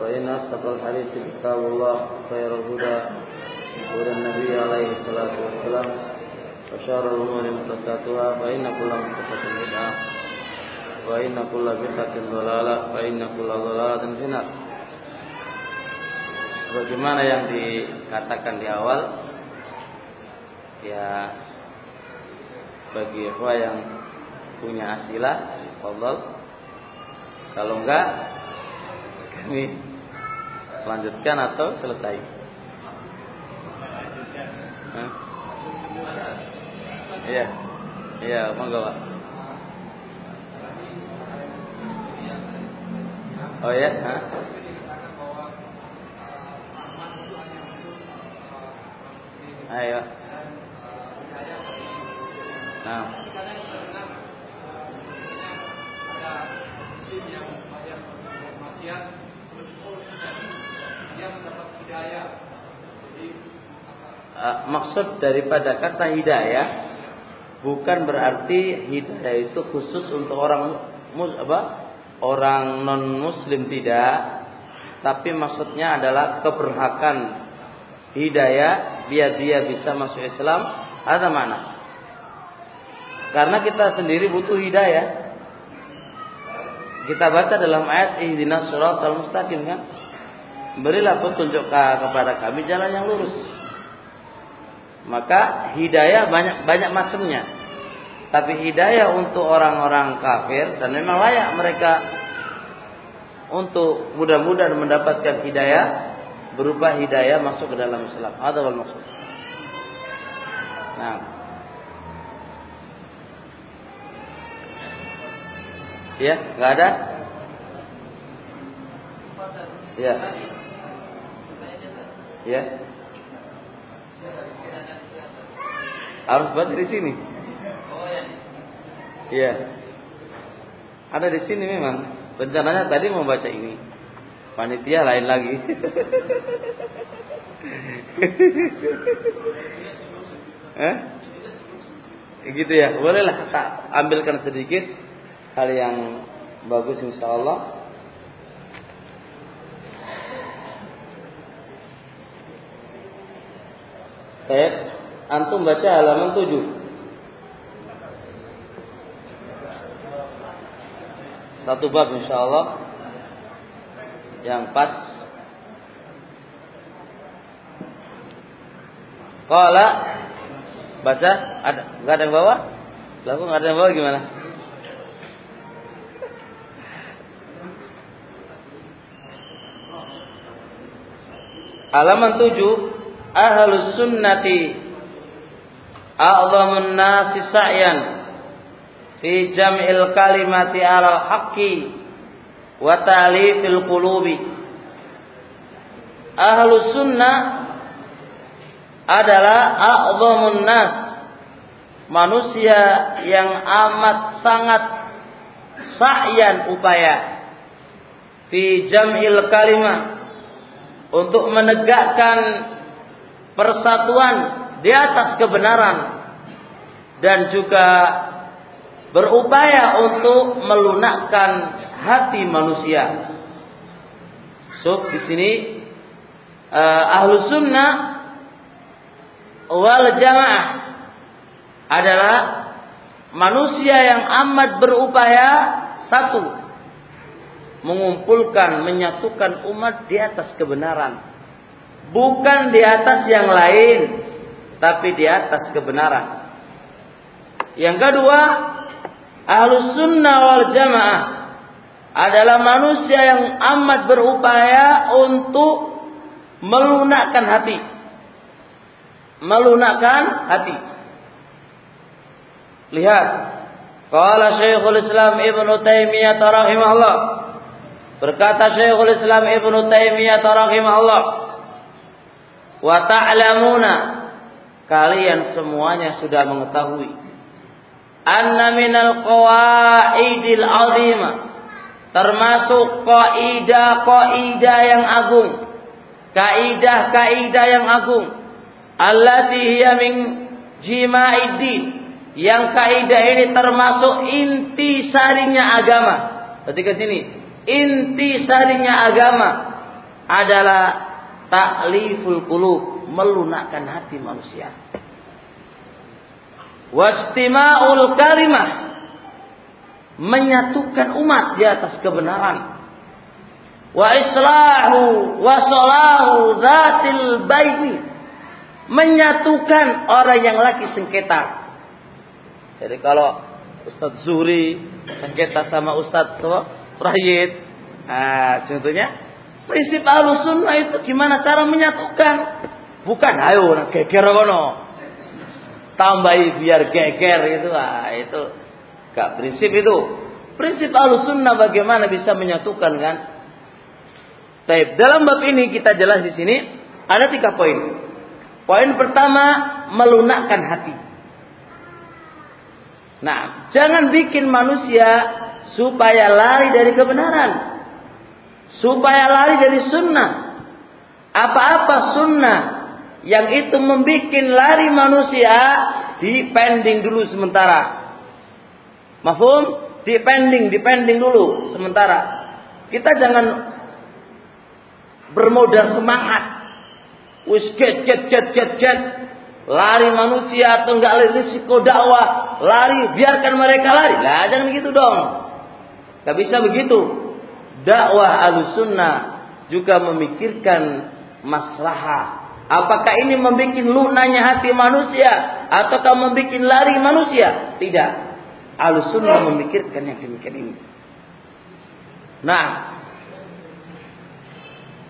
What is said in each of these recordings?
فإن أصدق الحديث كتاب الله خير الهدى هدى النبي عليه الصلاة والسلام وشر الأمور محدثاتها فإن كل محدثة بدعة وإن كل بدعة ضلالة وإن كل ضلالة في النار Bagaimana yang dikatakan di awal ya bagi ikhwah yang punya asilah, Allah kalau enggak kami lanjutkan atau selesai? Iya. Iya, monggo, Pak. Oh ya, Hah? Ayo. Nah. Uh, maksud daripada kata hidayah bukan berarti hidayah itu khusus untuk orang apa? Orang non muslim tidak. Tapi maksudnya adalah keberhakan hidayah biar dia bisa masuk Islam. Ada mana? Karena kita sendiri butuh hidayah. Kita baca dalam ayat ihdinas siratal mustaqim kan? Berilah petunjuk kepada kami jalan yang lurus maka hidayah banyak banyak macamnya tapi hidayah untuk orang-orang kafir dan memang layak mereka untuk mudah-mudahan mendapatkan hidayah berupa hidayah masuk ke dalam Islam. Ada maksud. Nah. Ya, nggak ada? Ya. Ya. Harus baca di sini. Iya. Ada di sini memang. Rencananya tadi mau baca ini. Panitia lain lagi. eh? Gitu ya. Bolehlah tak ambilkan sedikit hal yang bagus insya Allah. Baik, antum baca halaman 7. Satu bab insya Allah yang pas. Kala baca ada nggak ada yang bawa? Lalu nggak ada yang bawa gimana? Halaman 7 Ahlus sunnati A'zamun nasi sa'yan Fi jam'il kalimati ala haqqi Wa ta'lifil qulubi. Ahlus sunnah Adalah A'zamun nas Manusia yang amat sangat Sa'yan upaya Fi jam'il kalimah untuk menegakkan persatuan di atas kebenaran dan juga berupaya untuk melunakkan hati manusia. So di sini uh, ahlu sunnah wal jamaah adalah manusia yang amat berupaya satu mengumpulkan, menyatukan umat di atas kebenaran. Bukan di atas yang lain, tapi di atas kebenaran. Yang kedua, ahlus sunnah wal jamaah adalah manusia yang amat berupaya untuk melunakkan hati. Melunakkan hati. Lihat, qala Syekhul Islam Ibnu Taimiyah rahimahullah Berkata Syekhul Islam Ibn Taimiyah rahimahullah, wa ta'lamuna kalian semuanya sudah mengetahui anna minal qawaidil azimah termasuk kaidah-kaidah yang agung kaidah-kaidah yang agung allati hiya min jima'iddin yang kaidah ini termasuk inti sarinya agama. Ketika sini inti sarinya agama adalah takliful qulub melunakkan hati manusia. Wastima'ul kalimah menyatukan umat di atas kebenaran. Wa islahu wa salahu zatil baini menyatukan orang yang lagi sengketa. Jadi kalau Ustadz Zuri sengketa sama Ustadz Rahid. Nah contohnya prinsip sunnah itu gimana cara menyatukan? Bukan ayo geger kono. Tambahi biar geger itu ah itu gak prinsip itu. Prinsip sunnah bagaimana bisa menyatukan kan? Baik, dalam bab ini kita jelas di sini ada tiga poin. Poin pertama melunakkan hati. Nah, jangan bikin manusia supaya lari dari kebenaran, supaya lari dari sunnah. Apa-apa sunnah yang itu membuat lari manusia dipending dulu sementara. Mafhum? Dipending, dipending dulu sementara. Kita jangan bermodal semangat. Wis get get get get get lari manusia atau enggak lari risiko dakwah, lari biarkan mereka lari. Lah jangan begitu dong. Gak bisa begitu. Dakwah alusunnah juga memikirkan maslahah. Apakah ini membuat lunanya hati manusia ataukah membuat lari manusia? Tidak. Alusunnah memikirkan yang demikian ini. Nah,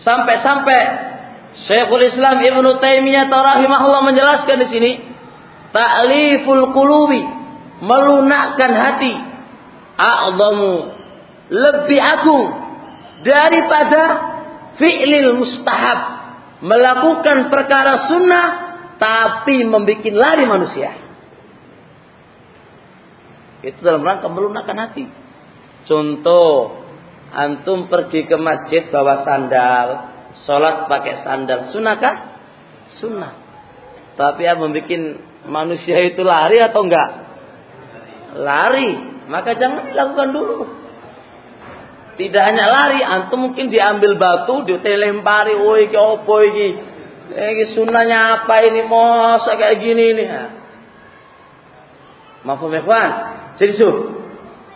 Sampai-sampai Syekhul Islam Ibnu Taimiyah rahimahullah menjelaskan di sini ta'liful qulubi melunakkan hati a'zamu lebih agung daripada fi'lil mustahab melakukan perkara sunnah tapi membuat lari manusia itu dalam rangka melunakkan hati contoh Antum pergi ke masjid bawa sandal, sholat pakai sandal, sunnahkah? Sunnah. Tapi yang membuat manusia itu lari atau enggak? Lari. Maka jangan dilakukan dulu. Tidak hanya lari, antum mungkin diambil batu, dilempari, oh iki opo iki. Ini sunnahnya apa ini? Masa kayak gini ini. Maaf ikhwan. Jadi suh,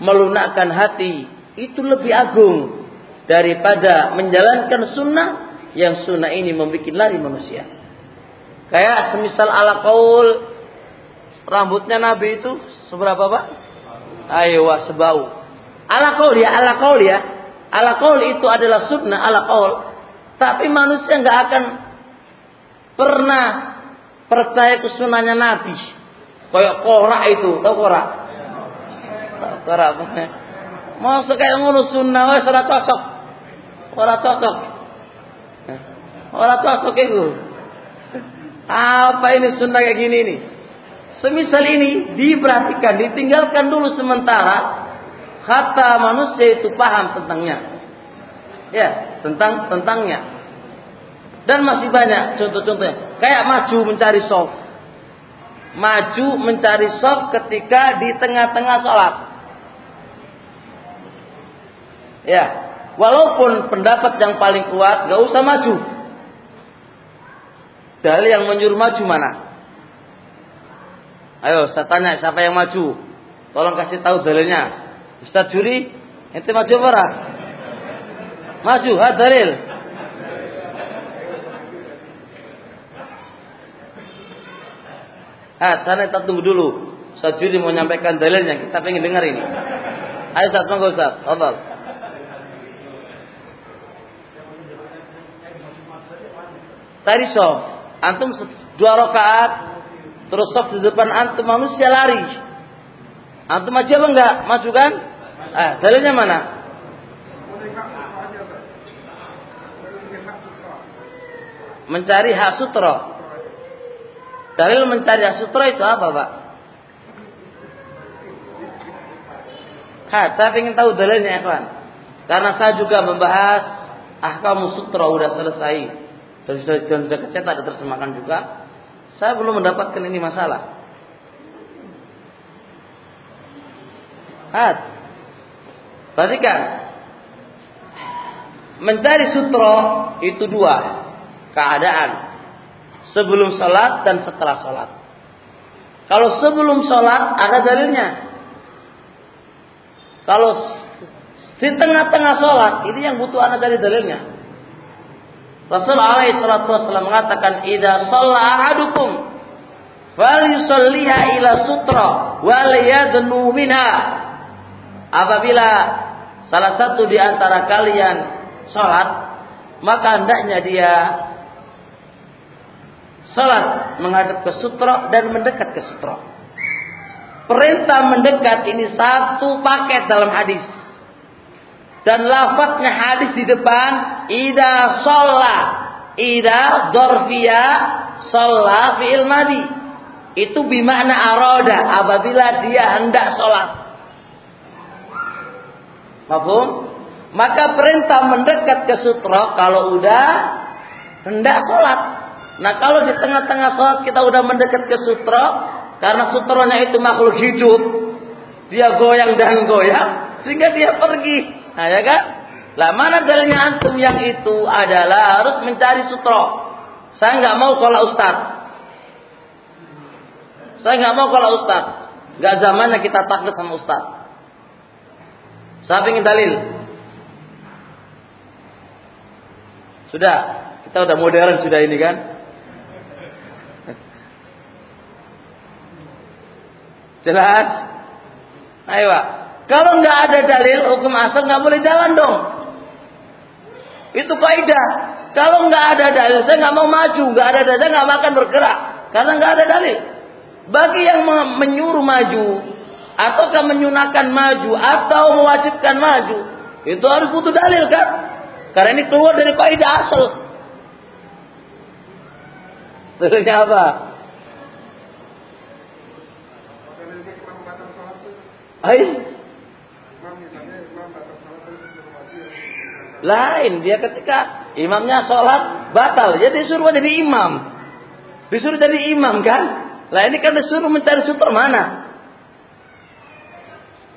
melunakkan hati itu lebih agung daripada menjalankan sunnah yang sunnah ini membuat lari manusia. Kayak semisal ala kaul rambutnya Nabi itu seberapa pak? Ayo sebau. Ala kaul ya, ala kaul ya. Ala kaul itu adalah sunnah ala kaul. Tapi manusia nggak akan pernah percaya ke sunnahnya Nabi. Kayak korak itu, tahu korak? Korak apa? Masa kayak ngono sunnah wis ora cocok. Ora cocok. Ora cocok itu. Apa ini sunnah kayak gini nih? Semisal ini diperhatikan, ditinggalkan dulu sementara kata manusia itu paham tentangnya. Ya, tentang tentangnya. Dan masih banyak contoh-contohnya. Kayak maju mencari soft. Maju mencari soft ketika di tengah-tengah sholat. Ya, walaupun pendapat yang paling kuat gak usah maju. Dalil yang menyuruh maju mana? Ayo, saya tanya siapa yang maju? Tolong kasih tahu dalilnya. Ustaz Juri, ente maju apa? Maju, ha dalil. Ah, sana kita tunggu dulu. Ustaz Juri mau nyampaikan dalilnya, kita pengen dengar ini. Ayo Ustaz, monggo Ustaz. Tafadhol. Tadi soft. Antum dua rakaat terus soft di depan antum manusia lari. Antum maju apa enggak? Maju kan? Eh, dalilnya mana? Mencari hak sutra. Dalil mencari hak sutra itu apa, Pak? Saya ingin tahu dalilnya, Ikhwan. Karena saya juga membahas ahkam sutra udah selesai. Dan sudah, dan sudah dan terjemahkan juga. Saya belum mendapatkan ini masalah. Hat. Perhatikan. Mencari sutra itu dua keadaan sebelum sholat dan setelah sholat. Kalau sebelum sholat ada dalilnya. Kalau di tengah-tengah sholat ini yang butuh anak dari dalilnya. Rasul alaihi salatu wasallam mengatakan idza shalla ahadukum fal yusalliha ila sutra wal yadnu minha. Apabila salah satu di antara kalian sholat maka hendaknya dia Salat menghadap ke sutra dan mendekat ke sutra. Perintah mendekat ini satu paket dalam hadis. Dan lafadznya hadis di depan ida sholat, ida dorfia sholat fi'il madi. Itu bimakna aroda apabila dia hendak sholat. Mafhum? Maka perintah mendekat ke sutra kalau udah hendak sholat. Nah kalau di tengah-tengah sholat kita udah mendekat ke sutra, karena sutronya itu makhluk hidup, dia goyang dan goyang, sehingga dia pergi. Nah ya kan? Lah mana dalilnya antum yang itu adalah harus mencari sutra. Saya nggak mau kalau ustad. Saya nggak mau kalau ustad. Gak zamannya kita takut sama ustad. Saya ingin dalil. Sudah, kita udah modern sudah ini kan. Jelas? Ayo Pak. Kalau nggak ada dalil hukum asal nggak boleh jalan dong. Itu kaidah. Kalau nggak ada dalil, saya nggak mau maju, nggak ada dalil, nggak makan bergerak, karena nggak ada dalil. Bagi yang menyuruh maju, ataukah menyunahkan maju, atau mewajibkan maju, itu harus butuh dalil kan? Karena ini keluar dari kaidah asal. Dalilnya apa? Hai. Lain dia ketika imamnya sholat batal, dia disuruh jadi imam. Disuruh jadi imam kan? Lah ini kan disuruh mencari sutra mana?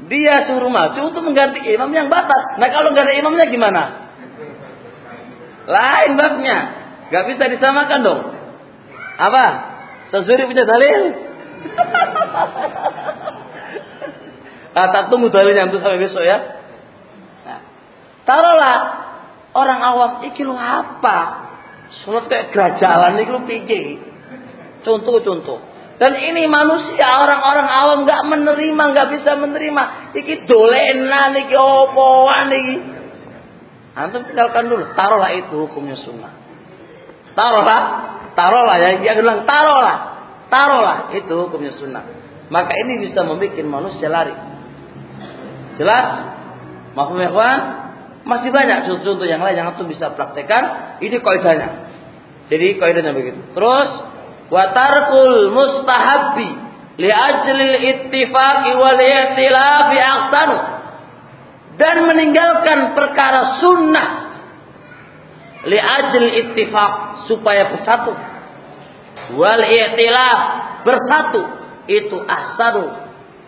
Dia suruh maju untuk mengganti imam yang batal. Nah kalau nggak ada imamnya gimana? Lain babnya. Gak bisa disamakan dong. Apa? Sesuri punya dalil. Nah, tak tunggu dalilnya untuk sampai besok ya. Nah, taruhlah orang awam iki lu apa? Sholat kayak gerajalan iki lu piye? Contoh-contoh. Dan ini manusia orang-orang awam nggak menerima, nggak bisa menerima. Iki dolenan, iki opoan iki. Antum tinggalkan dulu. Taruhlah itu hukumnya sunnah. Taruhlah, taruhlah ya. Dia bilang taruhlah, taruhlah itu hukumnya sunnah. Maka ini bisa membuat manusia lari. Jelas? Maaf ya kawan? Masih banyak contoh-contoh yang lain yang antum bisa praktekkan. Ini kaidahnya. Jadi kaidahnya begitu. Terus watarkul mustahabbi li ajlil ittifaqi wal i'tilafi ahsanu. Dan meninggalkan perkara sunnah li ajl ittifaq supaya bersatu. Wal i'tilaf bersatu itu ahsanu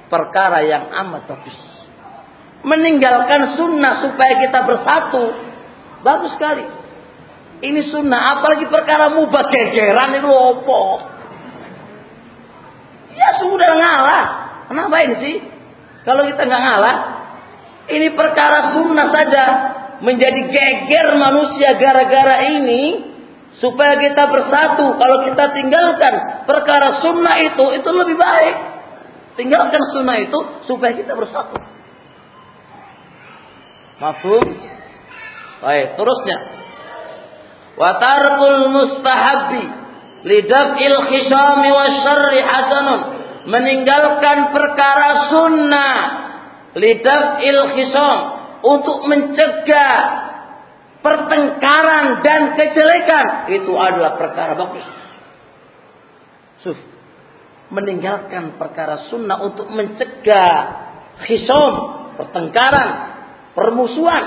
perkara yang amat bagus meninggalkan sunnah supaya kita bersatu. Bagus sekali. Ini sunnah, apalagi perkara mubah gegeran itu opo. Ya sudah ngalah. Kenapa ini sih? Kalau kita nggak ngalah, ini perkara sunnah saja menjadi geger manusia gara-gara ini supaya kita bersatu. Kalau kita tinggalkan perkara sunnah itu, itu lebih baik. Tinggalkan sunnah itu supaya kita bersatu. Mafhum? Baik, terusnya. Wa tarkul mustahabbi lidaf'il khisami syarri hasanun. Meninggalkan perkara sunnah lidaf'il khisam untuk mencegah pertengkaran dan kejelekan itu adalah perkara bagus. Suf, meninggalkan perkara sunnah untuk mencegah khisom, pertengkaran, permusuhan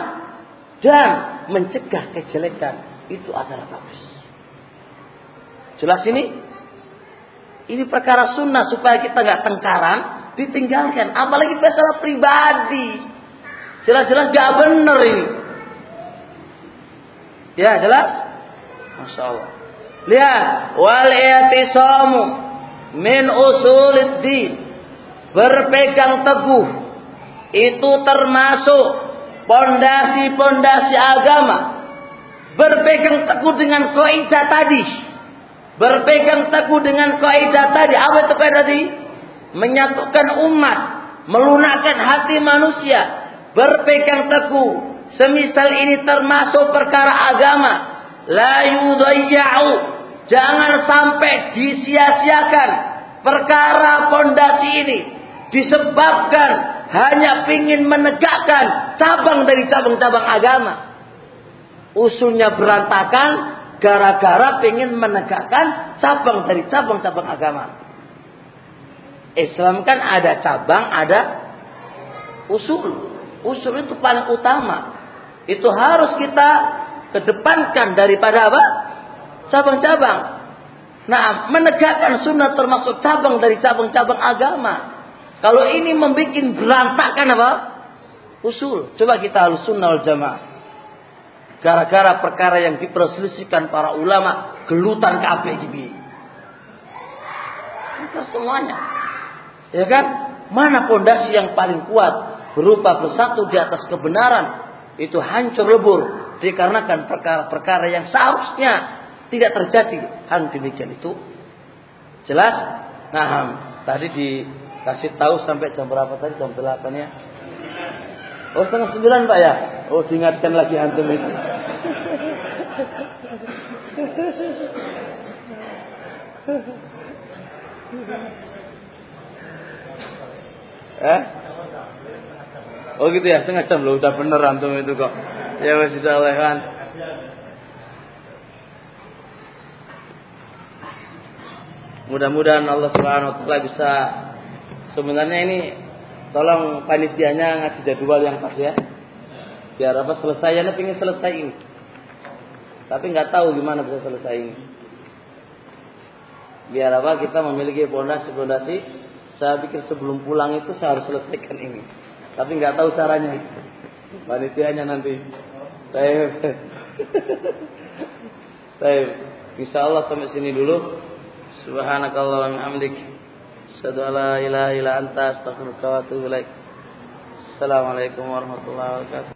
dan mencegah kejelekan itu adalah bagus. Jelas ini? Ini perkara sunnah supaya kita nggak tengkaran, ditinggalkan. Apalagi masalah pribadi. Jelas-jelas gak benar ini. Ya jelas? Masya Allah. Lihat. Wal i'tisamu min din. Berpegang teguh. Itu termasuk pondasi-pondasi agama. Berpegang teguh dengan kaidah tadi. Berpegang teguh dengan kaidah tadi. Apa itu kaidah tadi? Menyatukan umat. Melunakkan hati manusia. Berpegang teguh Semisal ini termasuk perkara agama. La yudayya'u. Jangan sampai disia-siakan perkara pondasi ini. Disebabkan hanya ingin menegakkan cabang dari cabang-cabang agama. Usulnya berantakan gara-gara ingin menegakkan cabang dari cabang-cabang agama. Islam kan ada cabang, ada usul. Usul itu paling utama. Itu harus kita kedepankan daripada apa? Cabang-cabang. Nah, menegakkan sunnah termasuk cabang dari cabang-cabang agama. Kalau ini membuat berantakan apa? Usul. Coba kita harus sunnah jamaah. Gara-gara perkara yang diperselisihkan para ulama, gelutan KPGB. Itu semuanya. Ya kan? Mana pondasi yang paling kuat berupa bersatu di atas kebenaran itu hancur lebur dikarenakan perkara-perkara yang seharusnya tidak terjadi hal demikian itu jelas nah tadi dikasih tahu sampai jam berapa tadi jam delapan ya oh setengah sembilan pak ya oh diingatkan lagi antum itu eh Oh gitu ya, setengah jam loh, udah bener antum itu kok. Ya masih salah kan. Mudah-mudahan Allah Subhanahu wa taala bisa sebenarnya ini tolong panitianya ngasih jadwal yang pas ya. Biar apa selesainya pengen selesai ini. Tapi nggak tahu gimana bisa selesai ini. Biar apa kita memiliki pondasi-pondasi. Saya pikir sebelum pulang itu saya harus selesaikan ini. Tapi nggak tahu caranya. Panitianya nanti. Baik. Baik. Insya Allah sampai sini dulu. Subhanakallah wa bihamdik. Asyhadu an la ilaha illa anta astaghfiruka wa atubu ilaik. Assalamualaikum warahmatullahi wabarakatuh.